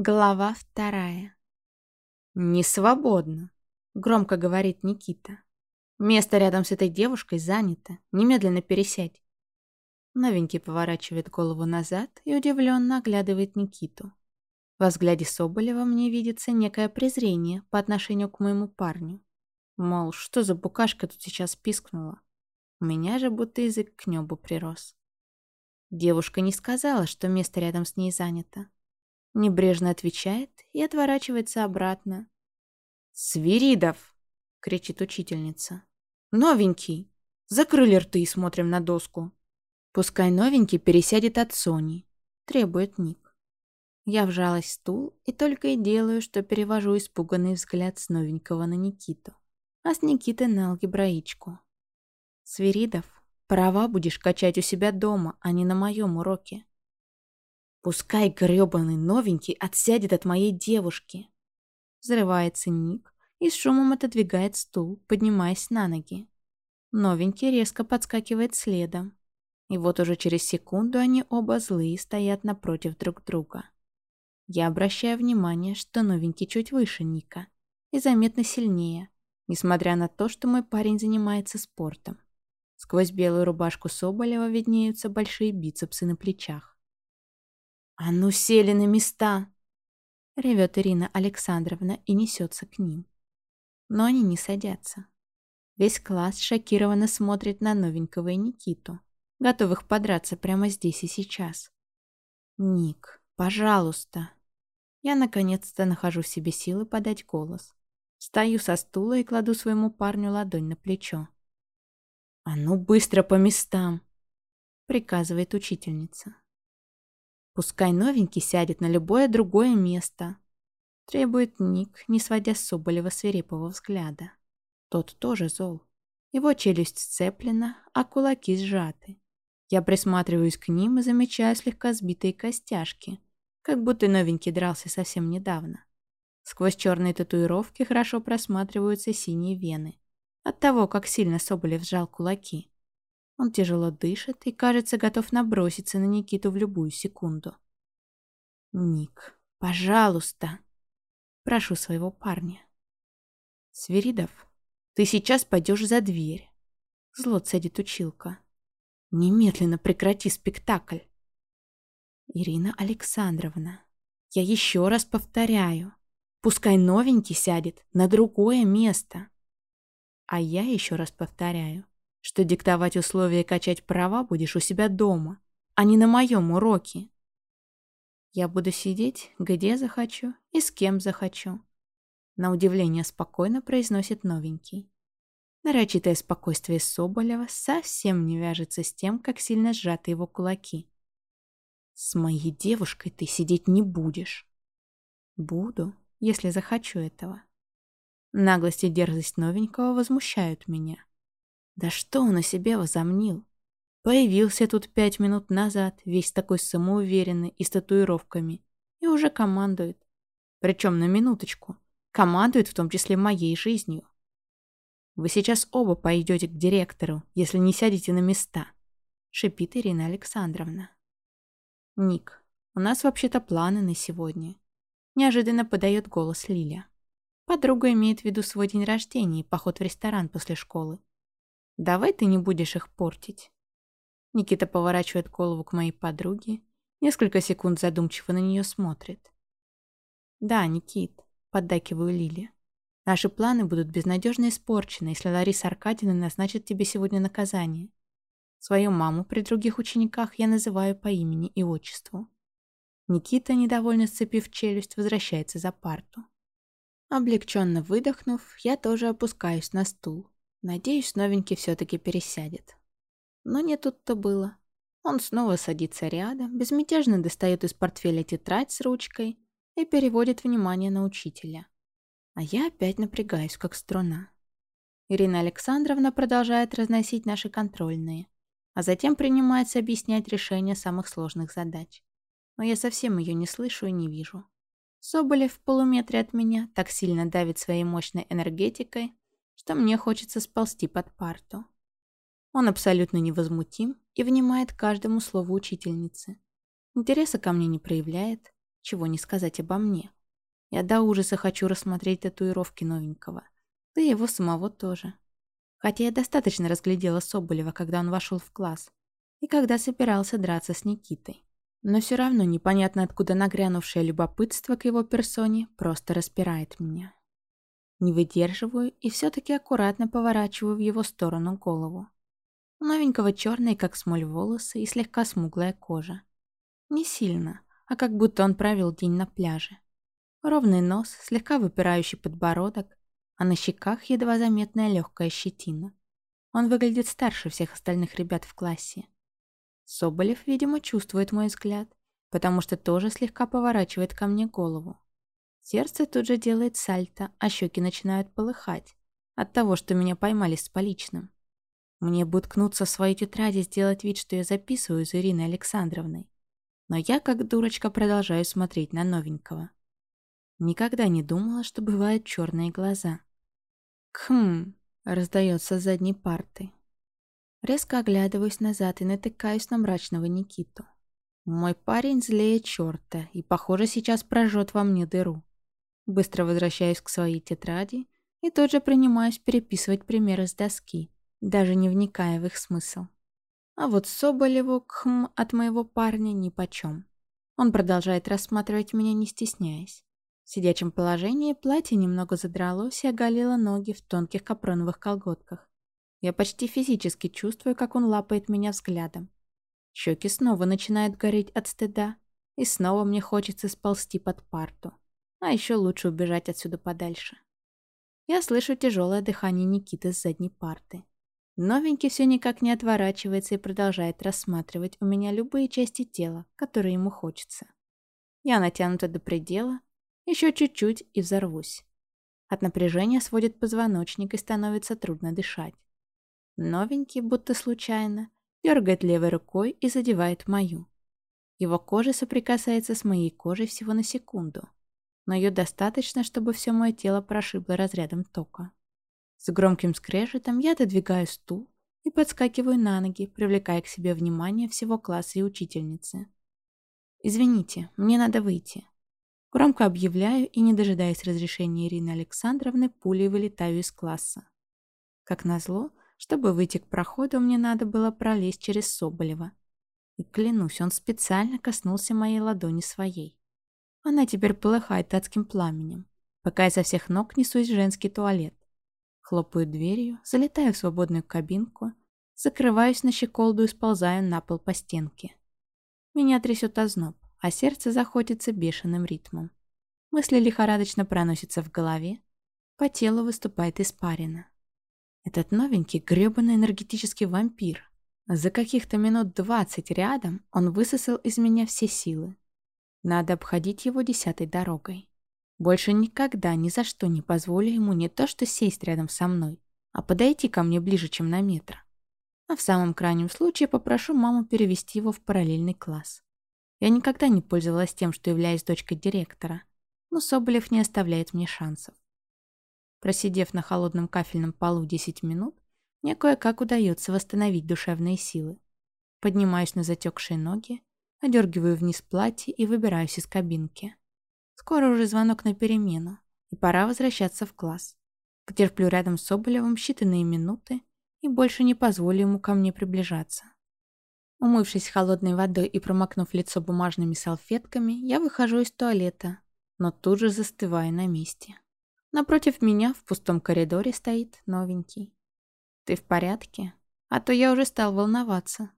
Глава вторая. «Не свободно», — громко говорит Никита. «Место рядом с этой девушкой занято. Немедленно пересядь». Новенький поворачивает голову назад и удивленно оглядывает Никиту. Во взгляде Соболева мне видится некое презрение по отношению к моему парню. Мол, что за букашка тут сейчас пискнула? У меня же будто язык к небу прирос. Девушка не сказала, что место рядом с ней занято. Небрежно отвечает и отворачивается обратно. «Свиридов!» — кричит учительница. «Новенький! Закрыли рты и смотрим на доску!» «Пускай новенький пересядет от Сони», — требует Ник. Я вжалась в стул и только и делаю, что перевожу испуганный взгляд с новенького на Никиту, а с Никиты на алгебраичку. «Свиридов, права будешь качать у себя дома, а не на моем уроке. Пускай грёбаный новенький отсядет от моей девушки. Взрывается Ник и с шумом отодвигает стул, поднимаясь на ноги. Новенький резко подскакивает следом. И вот уже через секунду они оба злые стоят напротив друг друга. Я обращаю внимание, что новенький чуть выше Ника и заметно сильнее, несмотря на то, что мой парень занимается спортом. Сквозь белую рубашку Соболева виднеются большие бицепсы на плечах. «А ну сели на места!» Ревет Ирина Александровна и несется к ним. Но они не садятся. Весь класс шокированно смотрит на новенького и Никиту, готовых подраться прямо здесь и сейчас. «Ник, пожалуйста!» Я наконец-то нахожу в себе силы подать голос. Встаю со стула и кладу своему парню ладонь на плечо. «А ну быстро по местам!» — приказывает учительница. Пускай новенький сядет на любое другое место. Требует Ник, не сводя с Соболева свирепого взгляда. Тот тоже зол. Его челюсть сцеплена, а кулаки сжаты. Я присматриваюсь к ним и замечаю слегка сбитые костяшки, как будто новенький дрался совсем недавно. Сквозь черные татуировки хорошо просматриваются синие вены. От того, как сильно Соболев сжал кулаки. Он тяжело дышит и, кажется, готов наброситься на Никиту в любую секунду. «Ник, пожалуйста!» Прошу своего парня. «Свиридов, ты сейчас пойдешь за дверь!» Зло цедит училка. «Немедленно прекрати спектакль!» Ирина Александровна, я еще раз повторяю, пускай новенький сядет на другое место. А я еще раз повторяю, что диктовать условия и качать права будешь у себя дома, а не на моем уроке. Я буду сидеть, где захочу и с кем захочу. На удивление спокойно произносит новенький. Нарочитое спокойствие Соболева совсем не вяжется с тем, как сильно сжаты его кулаки. «С моей девушкой ты сидеть не будешь». «Буду, если захочу этого». Наглость и дерзость новенького возмущают меня. Да что он о себе возомнил? Появился тут пять минут назад, весь такой самоуверенный и с татуировками, и уже командует. Причем на минуточку. Командует в том числе моей жизнью. Вы сейчас оба пойдете к директору, если не сядете на места, шипит Ирина Александровна. Ник, у нас вообще-то планы на сегодня. Неожиданно подает голос Лиля. Подруга имеет в виду свой день рождения и поход в ресторан после школы. Давай ты не будешь их портить. Никита поворачивает голову к моей подруге, несколько секунд задумчиво на нее смотрит. Да, Никит, поддакиваю Лиле. Наши планы будут безнадежно испорчены, если Лариса Аркадьевна назначит тебе сегодня наказание. Свою маму при других учениках я называю по имени и отчеству. Никита, недовольно сцепив челюсть, возвращается за парту. Облегченно выдохнув, я тоже опускаюсь на стул. Надеюсь, новенький все-таки пересядет. Но не тут-то было. Он снова садится рядом, безмятежно достает из портфеля тетрадь с ручкой и переводит внимание на учителя. А я опять напрягаюсь, как струна. Ирина Александровна продолжает разносить наши контрольные, а затем принимается объяснять решение самых сложных задач. Но я совсем ее не слышу и не вижу. Соболев в полуметре от меня так сильно давит своей мощной энергетикой, что мне хочется сползти под парту. Он абсолютно невозмутим и внимает каждому слову учительницы. Интереса ко мне не проявляет, Чего не сказать обо мне. Я до ужаса хочу рассмотреть татуировки новенького. Да и его самого тоже. Хотя я достаточно разглядела Соболева, когда он вошел в класс. И когда собирался драться с Никитой. Но все равно непонятно, откуда нагрянувшее любопытство к его персоне просто распирает меня. Не выдерживаю и все-таки аккуратно поворачиваю в его сторону голову. У новенького черные, как смоль, волосы и слегка смуглая кожа. Не сильно, а как будто он провел день на пляже. Ровный нос, слегка выпирающий подбородок, а на щеках едва заметная легкая щетина. Он выглядит старше всех остальных ребят в классе. Соболев, видимо, чувствует мой взгляд, потому что тоже слегка поворачивает ко мне голову. Сердце тут же делает сальто, а щеки начинают полыхать от того, что меня поймали с поличным. Мне бы уткнуться в свою тетрадь и сделать вид, что я записываю за Ириной Александровной. Но я, как дурочка, продолжаю смотреть на новенького. Никогда не думала, что бывают черные глаза. «Хм», — раздается с задней парты. Резко оглядываюсь назад и натыкаюсь на мрачного Никиту. Мой парень злее черта и, похоже, сейчас прожжет во мне дыру. Быстро возвращаюсь к своей тетради и тут же принимаюсь переписывать примеры с доски, даже не вникая в их смысл. А вот Соболеву кхм от моего парня нипочем. Он продолжает рассматривать меня, не стесняясь. В сидячем положении платье немного задралось и оголило ноги в тонких капроновых колготках. Я почти физически чувствую, как он лапает меня взглядом. Щеки снова начинают гореть от стыда, и снова мне хочется сползти под парту. А еще лучше убежать отсюда подальше. Я слышу тяжелое дыхание Никиты с задней парты. Новенький все никак не отворачивается и продолжает рассматривать у меня любые части тела, которые ему хочется. Я натянута до предела, еще чуть-чуть и взорвусь. От напряжения сводит позвоночник и становится трудно дышать. Новенький, будто случайно, дергает левой рукой и задевает мою. Его кожа соприкасается с моей кожей всего на секунду, но ее достаточно, чтобы все мое тело прошибло разрядом тока. С громким скрежетом я додвигаю стул и подскакиваю на ноги, привлекая к себе внимание всего класса и учительницы. «Извините, мне надо выйти». Громко объявляю и, не дожидаясь разрешения Ирины Александровны, пулей вылетаю из класса. Как назло, чтобы выйти к проходу, мне надо было пролезть через Соболева. И клянусь, он специально коснулся моей ладони своей. Она теперь полыхает адским пламенем, пока я со всех ног несусь в женский туалет. Хлопаю дверью, залетаю в свободную кабинку, закрываюсь на щеколду и сползаю на пол по стенке. Меня трясет озноб, а сердце заходится бешеным ритмом. Мысли лихорадочно проносятся в голове, по телу выступает испарина. Этот новенький грёбаный энергетический вампир. За каких-то минут двадцать рядом он высосал из меня все силы. Надо обходить его десятой дорогой. Больше никогда ни за что не позволю ему не то что сесть рядом со мной, а подойти ко мне ближе, чем на метр. А в самом крайнем случае попрошу маму перевести его в параллельный класс. Я никогда не пользовалась тем, что являюсь дочкой директора, но Соболев не оставляет мне шансов. Просидев на холодном кафельном полу 10 минут, мне кое-как удается восстановить душевные силы. Поднимаюсь на затекшие ноги, одергиваю вниз платье и выбираюсь из кабинки. Скоро уже звонок на перемену, и пора возвращаться в класс. Потерплю рядом с Соболевым считанные минуты и больше не позволю ему ко мне приближаться. Умывшись холодной водой и промокнув лицо бумажными салфетками, я выхожу из туалета, но тут же застываю на месте. Напротив меня в пустом коридоре стоит новенький. «Ты в порядке? А то я уже стал волноваться».